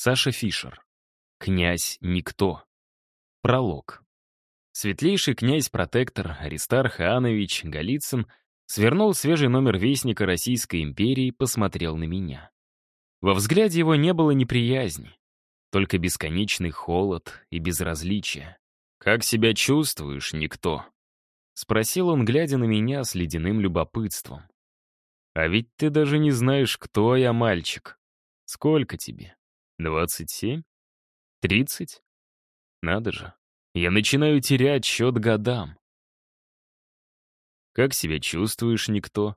Саша Фишер. Князь Никто. Пролог. Светлейший князь-протектор Аристарх Иоаннович Голицын свернул свежий номер Вестника Российской империи и посмотрел на меня. Во взгляде его не было неприязни, только бесконечный холод и безразличие. «Как себя чувствуешь, никто?» — спросил он, глядя на меня с ледяным любопытством. «А ведь ты даже не знаешь, кто я, мальчик. Сколько тебе? Двадцать семь? Тридцать? Надо же. Я начинаю терять счет годам. «Как себя чувствуешь, никто?»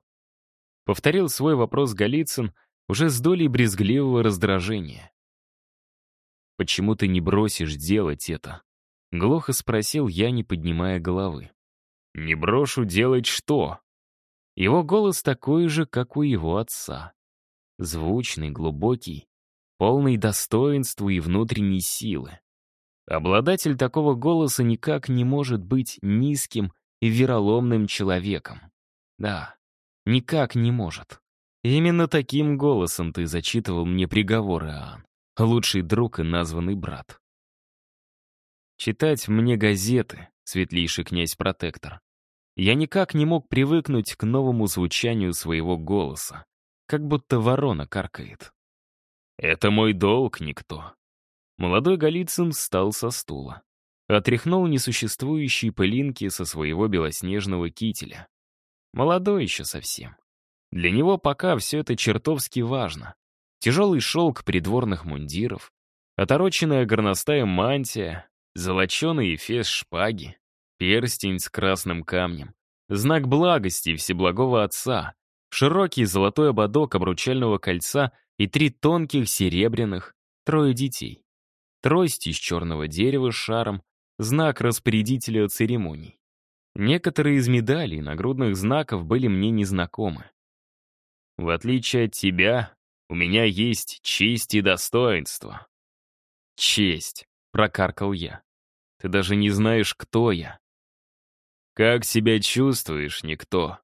Повторил свой вопрос Голицын уже с долей брезгливого раздражения. «Почему ты не бросишь делать это?» Глухо спросил я, не поднимая головы. «Не брошу делать что?» Его голос такой же, как у его отца. Звучный, глубокий, полный достоинства и внутренней силы. Обладатель такого голоса никак не может быть низким и вероломным человеком. Да, никак не может. Именно таким голосом ты зачитывал мне приговор, Иоанн, лучший друг и названный брат. Читать мне газеты, светлейший князь-протектор. Я никак не мог привыкнуть к новому звучанию своего голоса, как будто ворона каркает. «Это мой долг, никто». Молодой Голицын встал со стула. Отряхнул несуществующие пылинки со своего белоснежного кителя. Молодой еще совсем. Для него пока все это чертовски важно. Тяжелый шелк придворных мундиров, отороченная горностая мантия, золоченый эфес шпаги, перстень с красным камнем, знак благости Всеблагого Отца, широкий золотой ободок обручального кольца и три тонких серебряных, трое детей. Трость из черного дерева с шаром, знак распорядителя церемоний. Некоторые из медалей и нагрудных знаков были мне незнакомы. В отличие от тебя, у меня есть честь и достоинство. Честь, прокаркал я. Ты даже не знаешь, кто я. Как себя чувствуешь, никто?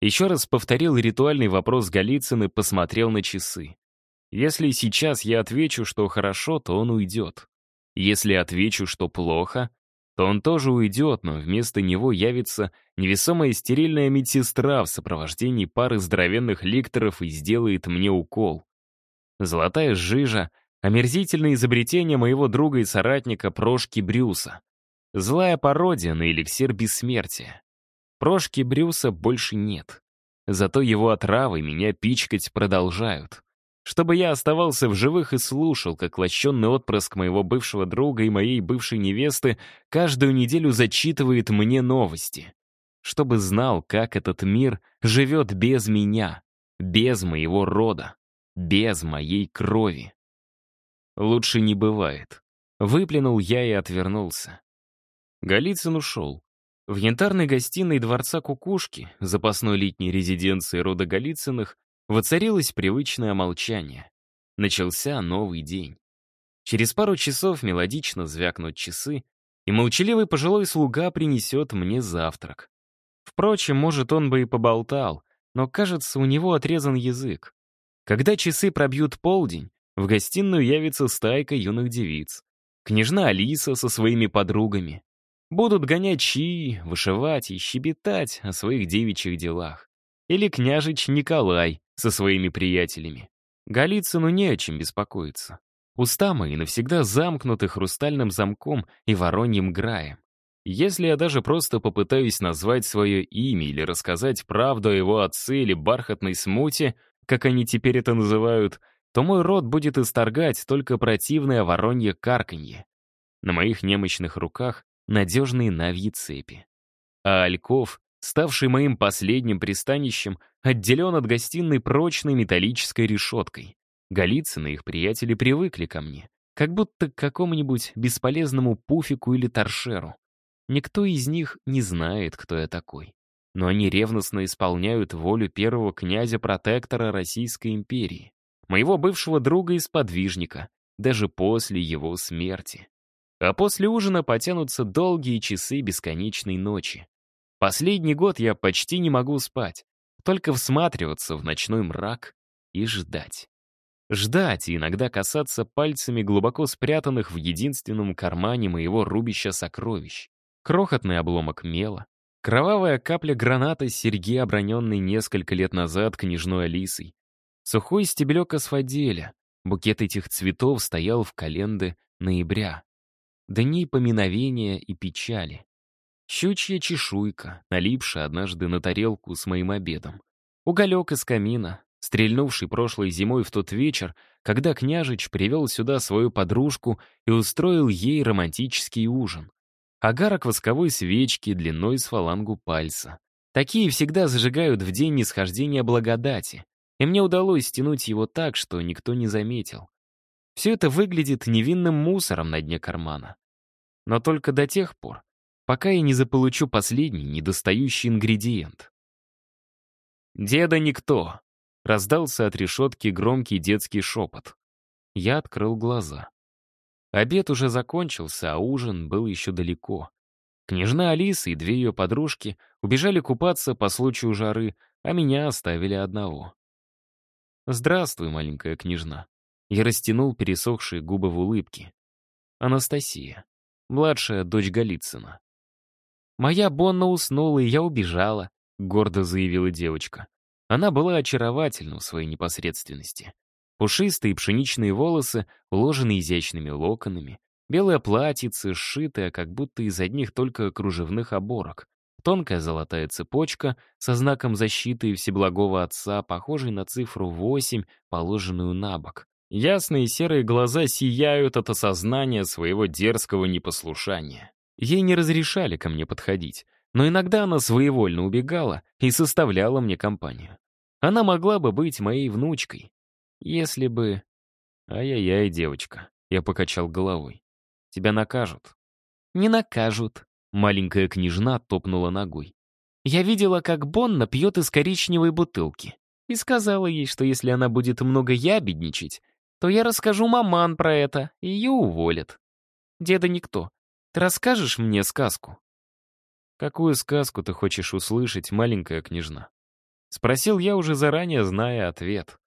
Еще раз повторил ритуальный вопрос Голицын и посмотрел на часы. Если сейчас я отвечу, что хорошо, то он уйдет. Если отвечу, что плохо, то он тоже уйдет, но вместо него явится невесомая стерильная медсестра в сопровождении пары здоровенных ликторов и сделает мне укол. Золотая жижа — омерзительное изобретение моего друга и соратника Прошки Брюса. Злая пародия на эликсир бессмертия. Прошки Брюса больше нет. Зато его отравы меня пичкать продолжают чтобы я оставался в живых и слушал, как лощенный отпрыск моего бывшего друга и моей бывшей невесты каждую неделю зачитывает мне новости. Чтобы знал, как этот мир живет без меня, без моего рода, без моей крови. Лучше не бывает. Выплюнул я и отвернулся. Голицын ушел. В янтарной гостиной дворца Кукушки, запасной летней резиденции рода Голицыных, Воцарилось привычное молчание. Начался новый день. Через пару часов мелодично звякнут часы, и молчаливый пожилой слуга принесет мне завтрак. Впрочем, может, он бы и поболтал, но, кажется, у него отрезан язык. Когда часы пробьют полдень, в гостиную явится стайка юных девиц. Княжна Алиса со своими подругами. Будут гонять чаи, вышивать и щебетать о своих девичьих делах. Или княжич Николай, со своими приятелями. Голицыну не о чем беспокоиться. Уста мои навсегда замкнуты хрустальным замком и вороньим граем. Если я даже просто попытаюсь назвать свое имя или рассказать правду о его отце или бархатной смуте, как они теперь это называют, то мой род будет исторгать только противное воронье карканье. На моих немощных руках надежные навьи цепи. А Альков ставший моим последним пристанищем, отделен от гостиной прочной металлической решеткой. Голицыны и их приятели привыкли ко мне, как будто к какому-нибудь бесполезному пуфику или торшеру. Никто из них не знает, кто я такой. Но они ревностно исполняют волю первого князя-протектора Российской империи, моего бывшего друга и сподвижника, даже после его смерти. А после ужина потянутся долгие часы бесконечной ночи. Последний год я почти не могу спать, только всматриваться в ночной мрак и ждать. Ждать и иногда касаться пальцами глубоко спрятанных в единственном кармане моего рубища сокровищ. Крохотный обломок мела, кровавая капля граната с серьги, оброненной несколько лет назад княжной Алисой, сухой стебелек асфаделя, букет этих цветов стоял в календы ноября. Дни поминовения и печали. Щучья чешуйка, налипшая однажды на тарелку с моим обедом. Уголек из камина, стрельнувший прошлой зимой в тот вечер, когда княжич привел сюда свою подружку и устроил ей романтический ужин. Агарок восковой свечки длиной с фалангу пальца. Такие всегда зажигают в день нисхождения благодати, и мне удалось стянуть его так, что никто не заметил. Все это выглядит невинным мусором на дне кармана. Но только до тех пор, пока я не заполучу последний недостающий ингредиент. «Деда никто!» — раздался от решетки громкий детский шепот. Я открыл глаза. Обед уже закончился, а ужин был еще далеко. Княжна Алиса и две ее подружки убежали купаться по случаю жары, а меня оставили одного. «Здравствуй, маленькая княжна». Я растянул пересохшие губы в улыбке. Анастасия, младшая дочь Голицына. «Моя Бонна уснула, и я убежала», — гордо заявила девочка. Она была очаровательна в своей непосредственности. Пушистые пшеничные волосы, уложенные изящными локонами, белое платьице, сшитое как будто из одних только кружевных оборок, тонкая золотая цепочка со знаком защиты Всеблагого Отца, похожей на цифру 8, положенную на бок. Ясные серые глаза сияют от осознания своего дерзкого непослушания. Ей не разрешали ко мне подходить, но иногда она своевольно убегала и составляла мне компанию. Она могла бы быть моей внучкой, если бы... Ай-яй-яй, девочка, я покачал головой. Тебя накажут. Не накажут. Маленькая княжна топнула ногой. Я видела, как Бонна пьет из коричневой бутылки. И сказала ей, что если она будет много ябедничать, то я расскажу маман про это, и ее уволят. Деда никто. Ты расскажешь мне сказку?» «Какую сказку ты хочешь услышать, маленькая княжна?» Спросил я уже заранее, зная ответ.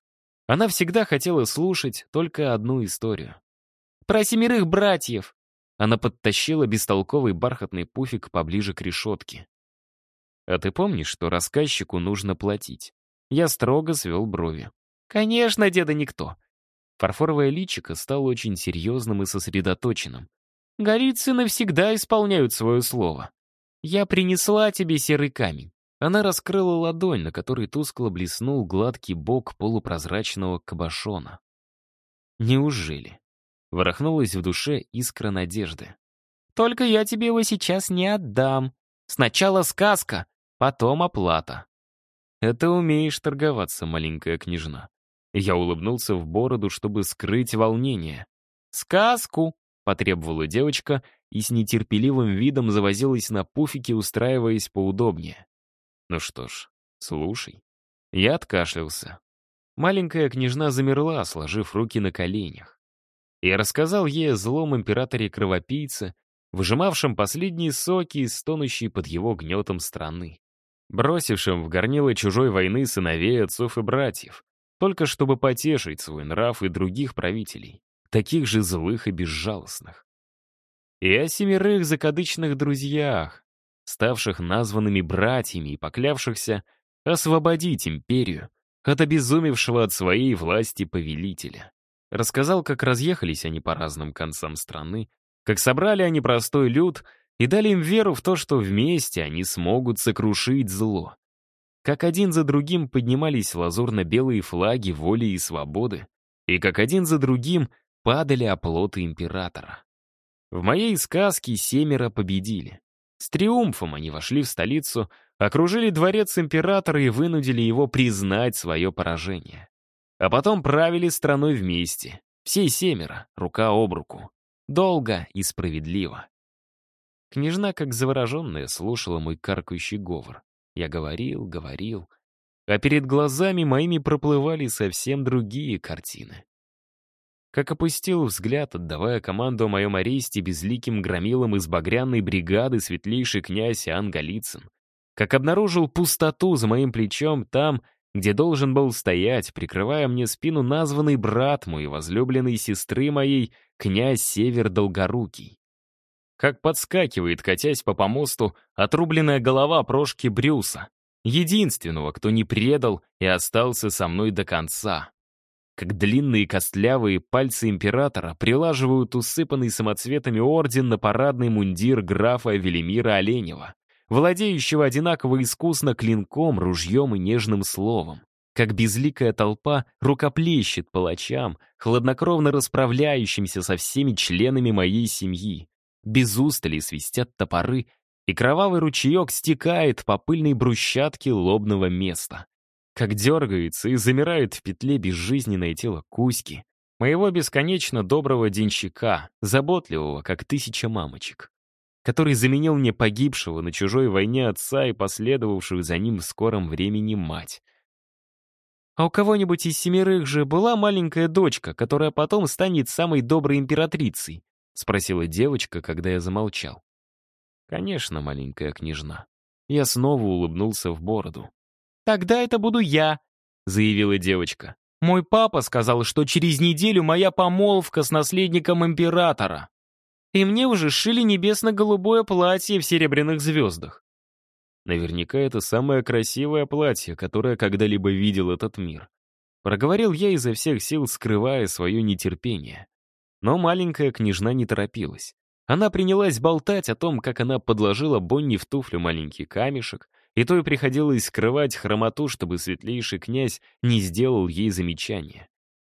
Она всегда хотела слушать только одну историю. «Про семерых братьев!» Она подтащила бестолковый бархатный пуфик поближе к решетке. «А ты помнишь, что рассказчику нужно платить?» Я строго свел брови. «Конечно, деда никто!» Фарфоровое личико стало очень серьезным и сосредоточенным. Голицыны всегда исполняют свое слово. Я принесла тебе серый камень. Она раскрыла ладонь, на которой тускло блеснул гладкий бок полупрозрачного кабошона. Неужели? Ворохнулась в душе искра надежды. Только я тебе его сейчас не отдам. Сначала сказка, потом оплата. Это умеешь торговаться, маленькая княжна. Я улыбнулся в бороду, чтобы скрыть волнение. «Сказку!» — потребовала девочка и с нетерпеливым видом завозилась на пуфике, устраиваясь поудобнее. Ну что ж, слушай. Я откашлялся. Маленькая княжна замерла, сложив руки на коленях. Я рассказал ей о злом императоре-кровопийце, выжимавшем последние соки из стонущей под его гнетом страны, бросившем в горнило чужой войны сыновей, отцов и братьев, только чтобы потешить свой нрав и других правителей таких же злых и безжалостных. И о семерых закадычных друзьях, ставших названными братьями и поклявшихся освободить империю от обезумевшего от своей власти повелителя. Рассказал, как разъехались они по разным концам страны, как собрали они простой люд и дали им веру в то, что вместе они смогут сокрушить зло. Как один за другим поднимались лазурно-белые флаги воли и свободы, и как один за другим падали оплоты императора. В моей сказке семеро победили. С триумфом они вошли в столицу, окружили дворец императора и вынудили его признать свое поражение. А потом правили страной вместе, все семеро, рука об руку. Долго и справедливо. Княжна, как завороженная, слушала мой каркающий говор. Я говорил, говорил, а перед глазами моими проплывали совсем другие картины как опустил взгляд, отдавая команду о моем аресте безликим громилам из багряной бригады светлейший князь Иоанн Голицын, как обнаружил пустоту за моим плечом там, где должен был стоять, прикрывая мне спину названный брат мой, возлюбленной сестры моей, князь Север Долгорукий. Как подскакивает, катясь по помосту, отрубленная голова прошки Брюса, единственного, кто не предал и остался со мной до конца. Как длинные костлявые пальцы императора прилаживают усыпанный самоцветами орден на парадный мундир графа Велимира Оленева владеющего одинаково искусно клинком, ружьем и нежным словом. Как безликая толпа рукоплещет палачам, хладнокровно расправляющимся со всеми членами моей семьи. Без устали свистят топоры, и кровавый ручеек стекает по пыльной брусчатке лобного места. Как дергается и замирает в петле безжизненное тело Кузьки, моего бесконечно доброго денщика, заботливого, как тысяча мамочек который заменил мне погибшего на чужой войне отца и последовавшую за ним в скором времени мать. А у кого-нибудь из семерых же была маленькая дочка, которая потом станет самой доброй императрицей? Спросила девочка, когда я замолчал. Конечно, маленькая княжна. Я снова улыбнулся в бороду. «Тогда это буду я», — заявила девочка. «Мой папа сказал, что через неделю моя помолвка с наследником императора» и мне уже шили небесно-голубое платье в серебряных звездах. Наверняка это самое красивое платье, которое когда-либо видел этот мир. Проговорил я изо всех сил, скрывая свое нетерпение. Но маленькая княжна не торопилась. Она принялась болтать о том, как она подложила Бонни в туфлю маленький камешек, и то и приходилось скрывать хромоту, чтобы светлейший князь не сделал ей замечания.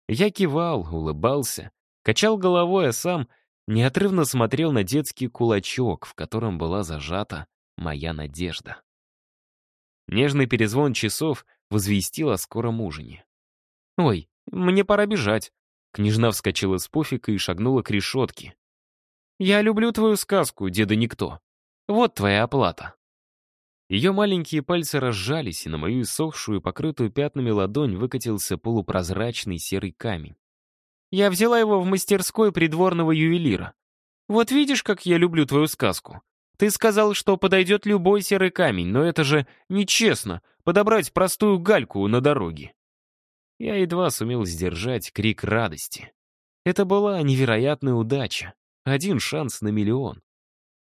Я кивал, улыбался, качал головой, а сам неотрывно смотрел на детский кулачок, в котором была зажата моя надежда. Нежный перезвон часов возвестил о скором ужине. «Ой, мне пора бежать». Княжна вскочила с пуфика и шагнула к решетке. «Я люблю твою сказку, деда Никто. Вот твоя оплата». Ее маленькие пальцы разжались, и на мою иссохшую, покрытую пятнами ладонь выкатился полупрозрачный серый камень. Я взяла его в мастерской придворного ювелира. Вот видишь, как я люблю твою сказку. Ты сказал, что подойдет любой серый камень, но это же нечестно — подобрать простую гальку на дороге. Я едва сумел сдержать крик радости. Это была невероятная удача. Один шанс на миллион.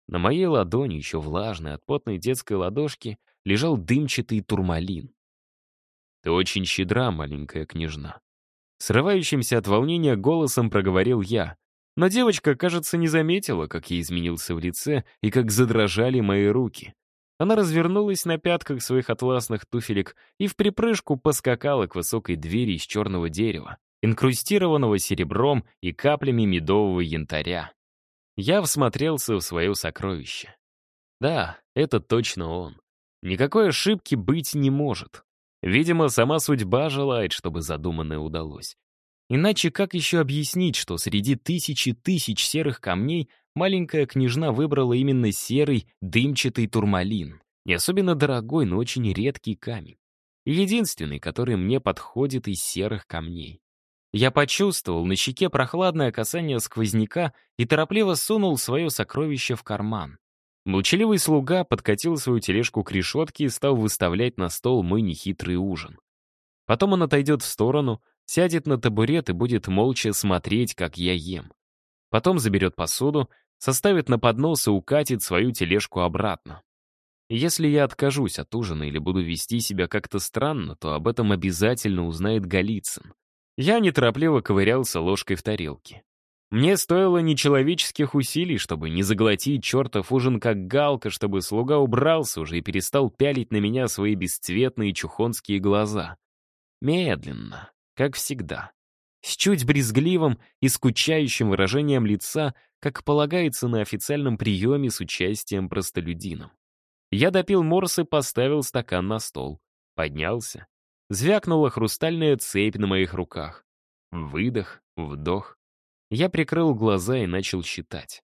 На моей ладони, еще влажной от потной детской ладошки, лежал дымчатый турмалин. «Ты очень щедра, маленькая княжна. Срывающимся от волнения голосом проговорил я. Но девочка, кажется, не заметила, как я изменился в лице и как задрожали мои руки. Она развернулась на пятках своих атласных туфелек и в припрыжку поскакала к высокой двери из черного дерева, инкрустированного серебром и каплями медового янтаря. Я всмотрелся в свое сокровище. Да, это точно он. Никакой ошибки быть не может. Видимо, сама судьба желает, чтобы задуманное удалось. Иначе как еще объяснить, что среди тысячи тысяч серых камней маленькая княжна выбрала именно серый дымчатый турмалин? Не особенно дорогой, но очень редкий камень. единственный, который мне подходит из серых камней. Я почувствовал на щеке прохладное касание сквозняка и торопливо сунул свое сокровище в карман. Молчаливый слуга подкатил свою тележку к решетке и стал выставлять на стол мой нехитрый ужин. Потом он отойдет в сторону, сядет на табурет и будет молча смотреть, как я ем. Потом заберет посуду, составит на поднос и укатит свою тележку обратно. Если я откажусь от ужина или буду вести себя как-то странно, то об этом обязательно узнает Голицын. Я неторопливо ковырялся ложкой в тарелке. Мне стоило нечеловеческих усилий, чтобы не заглотить чертов ужин как галка, чтобы слуга убрался уже и перестал пялить на меня свои бесцветные чухонские глаза. Медленно, как всегда. С чуть брезгливым и скучающим выражением лица, как полагается на официальном приеме с участием простолюдином. Я допил морс и поставил стакан на стол. Поднялся. Звякнула хрустальная цепь на моих руках. Выдох, вдох. Я прикрыл глаза и начал считать.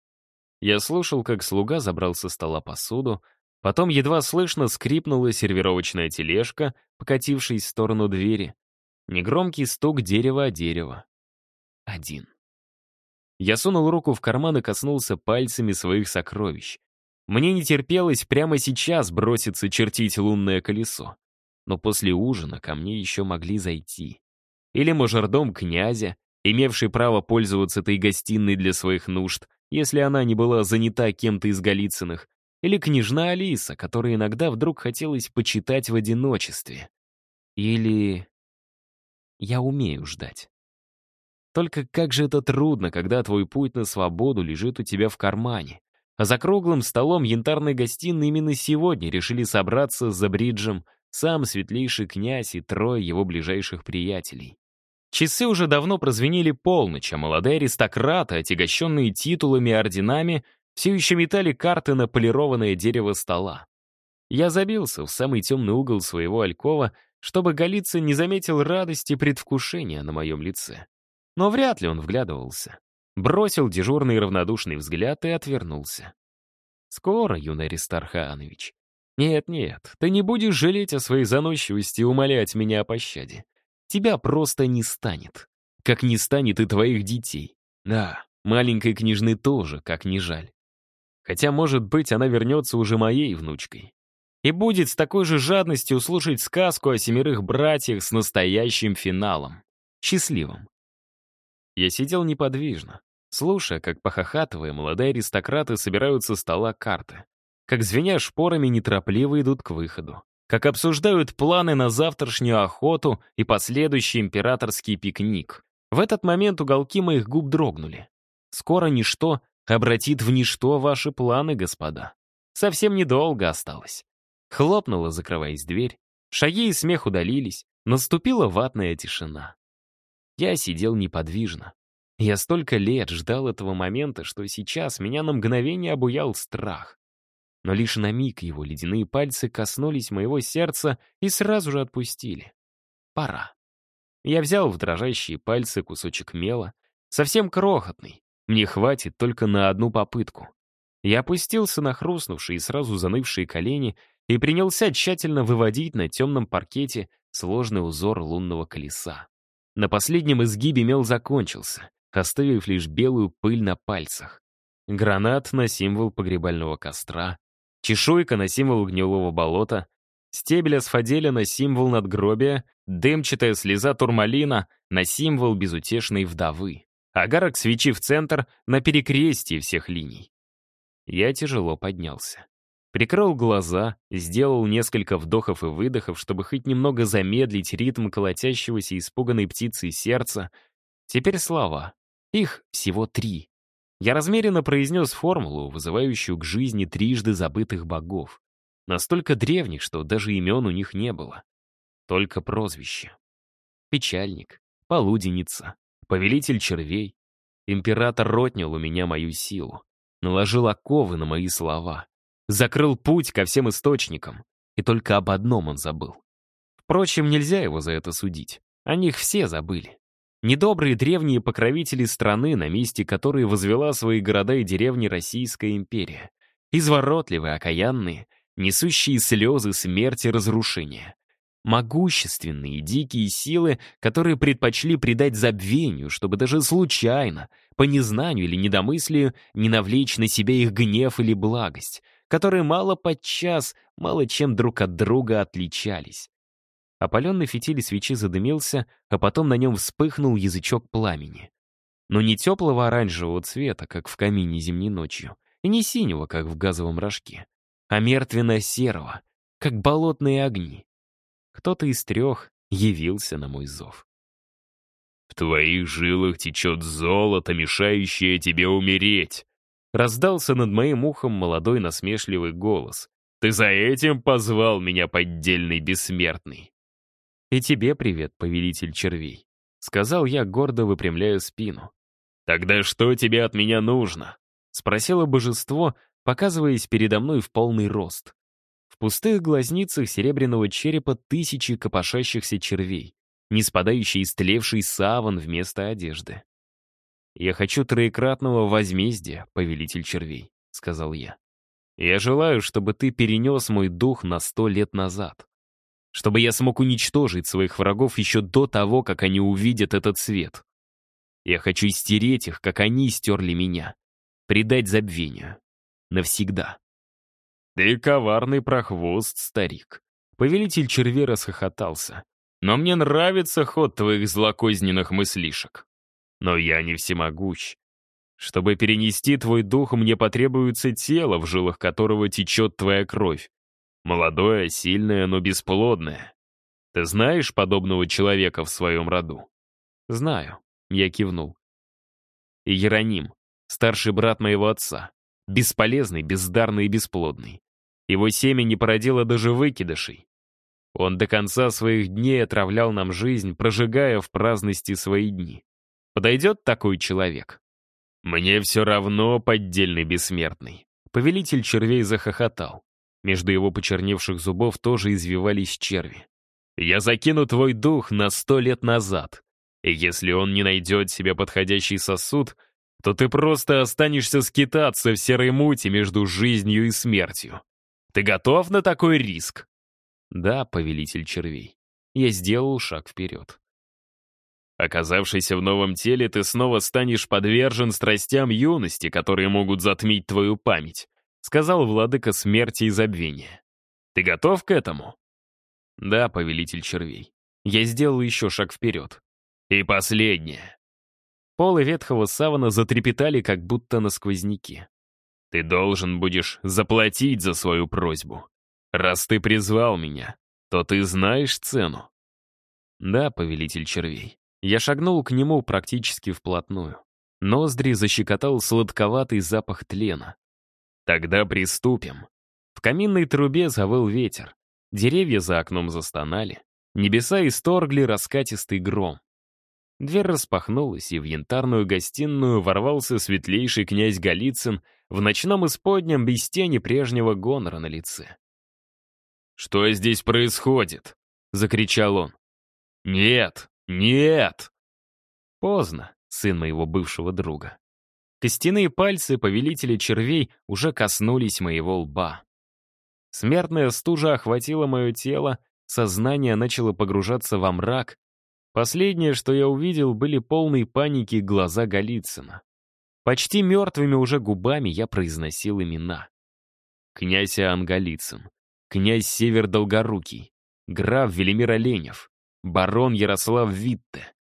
Я слушал, как слуга забрал со стола посуду, потом едва слышно скрипнула сервировочная тележка, покатившись в сторону двери. Негромкий стук дерева о дерево. Один. Я сунул руку в карман и коснулся пальцами своих сокровищ. Мне не терпелось прямо сейчас броситься чертить лунное колесо. но после ужина ко мне еще могли зайти. Или мажордом князя, имевший право пользоваться этой гостиной для своих нужд, если она не была занята кем-то из Голицыных, или княжна Алиса, которой иногда вдруг хотелось почитать в одиночестве. Или... Я умею ждать. Только как же это трудно, когда твой путь на свободу лежит у тебя в кармане. А за круглым столом янтарной гостиной именно сегодня решили собраться за бриджем сам светлейший князь и трое его ближайших приятелей. Часы уже давно прозвенели полночь, а молодые аристократы, отягощенные титулами и орденами, все еще метали карты на полированное дерево стола. Я забился в самый темный угол своего алькова, чтобы Голицын не заметил радости и предвкушения на моем лице. Но вряд ли он вглядывался. Бросил дежурный равнодушный взгляд и отвернулся. «Скоро, юный Аристарх Иоаннович. Нет-нет, ты не будешь жалеть о своей заносчивости и умолять меня о пощаде. Тебя просто не станет. Как не станет и твоих детей. Да, маленькой княжны тоже, как не жаль. Хотя, может быть, она вернется уже моей внучкой. И будет с такой же жадностью слушать сказку о семерых братьях с настоящим финалом. Счастливым. Я сидел неподвижно, слушая, как, похохатывая, молодые аристократы собирают со стола карты. Как, звеня шпорами, неторопливо идут к выходу. Как обсуждают планы на завтрашнюю охоту и последующий императорский пикник. В этот момент уголки моих губ дрогнули. Скоро ничто обратит в ничто ваши планы, господа. Совсем недолго осталось. Хлопнула, закрываясь дверь. Шаги и смех удалились. Наступила ватная тишина. Я сидел неподвижно. Я столько лет ждал этого момента, что сейчас меня на мгновение обуял страх. Но лишь на миг его ледяные пальцы коснулись моего сердца и сразу же отпустили. Пора. Я взял в дрожащие пальцы кусочек мела, совсем крохотный, мне хватит только на одну попытку. Я опустился на хрустнувшие и сразу занывшие колени и принялся тщательно выводить на темном паркете сложный узор лунного колеса. На последнем изгибе мел закончился, оставив лишь белую пыль на пальцах. Гранат на символ погребального костра, чешуйка на символ гнилого болота, стебель асфаделя на символ надгробия, дымчатая слеза турмалина на символ безутешной вдовы. Агарок свечи в центр на перекрестии всех линий. Я тяжело поднялся. Прикрыл глаза, сделал несколько вдохов и выдохов, чтобы хоть немного замедлить ритм колотящегося испуганной птицы сердца. Теперь слова. Их всего три. Я размеренно произнес формулу, вызывающую к жизни трижды забытых богов. Настолько древних, что даже имен у них не было. Только прозвище. Печальник, полуденница, повелитель червей. Император ротнял у меня мою силу, наложил оковы на мои слова, закрыл путь ко всем источникам, и только об одном он забыл. Впрочем, нельзя его за это судить. О них все забыли. Недобрые древние покровители страны, на месте которой возвела свои города и деревни Российская империя. Изворотливые, окаянные, несущие слезы смерти разрушения могущественные дикие силы, которые предпочли предать забвению, чтобы даже случайно, по незнанию или недомыслию, не навлечь на себя их гнев или благость, которые мало подчас, мало чем друг от друга отличались. Опаленный фитиль свечи задымился, а потом на нем вспыхнул язычок пламени. Но не теплого оранжевого цвета, как в камине зимней ночью, и не синего, как в газовом рожке, а мертвенно-серого, как болотные огни кто-то из трех явился на мой зов. «В твоих жилах течет золото, мешающее тебе умереть!» Раздался над моим ухом молодой насмешливый голос. «Ты за этим позвал меня, поддельный бессмертный!» «И тебе привет, повелитель червей», — сказал я, гордо выпрямляя спину. «Тогда что тебе от меня нужно?» — спросило божество, показываясь передо мной в полный рост. В пустых глазницах серебряного черепа тысячи копошащихся червей, не спадающий истлевший саван вместо одежды. «Я хочу троекратного возмездия, повелитель червей», — сказал я. «Я желаю, чтобы ты перенес мой дух на сто лет назад. Чтобы я смог уничтожить своих врагов еще до того, как они увидят этот свет. Я хочу стереть их, как они стерли меня. Предать забвению. Навсегда». «Ты коварный прохвост, старик», — Повелитель червей расхохотался. «Но мне нравится ход твоих злокозненных мыслишек. Но я не всемогущ. Чтобы перенести твой дух, мне потребуется тело, в жилах которого течет твоя кровь. Молодое, сильное, но бесплодное. Ты знаешь подобного человека в своем роду?» «Знаю», — я кивнул. «И Ероним, старший брат моего отца. Бесполезный, бездарный и бесплодный. Его семя не породило даже выкидышей. Он до конца своих дней отравлял нам жизнь, прожигая в праздности свои дни. Подойдет такой человек? Мне все равно поддельный бессмертный. Повелитель червей захохотал. Между его почерневших зубов тоже извивались черви. «Я закину твой дух на сто лет назад, и если он не найдет себе подходящий сосуд, то ты просто останешься скитаться в серой мути между жизнью и смертью. Ты готов на такой риск?» «Да, повелитель червей». Я сделал шаг вперед. Оказавшись в новом теле, ты снова станешь подвержен страстям юности, которые могут затмить твою память, сказал владыка смерти и забвения. Ты готов к этому? Да, повелитель червей. Я сделал еще шаг вперед. И последнее. Полы ветхого савана затрепетали, как будто на сквозняке. «Ты должен будешь заплатить за свою просьбу. Раз ты призвал меня, то ты знаешь цену». «Да, повелитель червей». Я шагнул к нему практически вплотную. Ноздри защекотал сладковатый запах тлена. «Тогда приступим». В каминной трубе завыл ветер. Деревья за окном застонали. Небеса исторгли раскатистый гром. Дверь распахнулась, и в янтарную гостиную ворвался светлейший князь Голицын в ночном исподнем без тени прежнего гонора на лице. «Что здесь происходит?» — закричал он. «Нет, нет!» Поздно, сын моего бывшего друга. Костяные пальцы повелителя червей уже коснулись моего лба. Смертная стужа охватила мое тело, сознание начало погружаться во мрак, Последнее, что я увидел, были полные паники глаза Голицына. Почти мертвыми уже губами я произносил имена. Князь Иоанн Голицын, князь Север Долгорукий, граф Велимир Оленев, барон Ярослав Витте,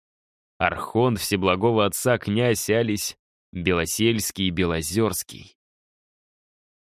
архон Всеблагого Отца князь Ались Белосельский и Белозерский,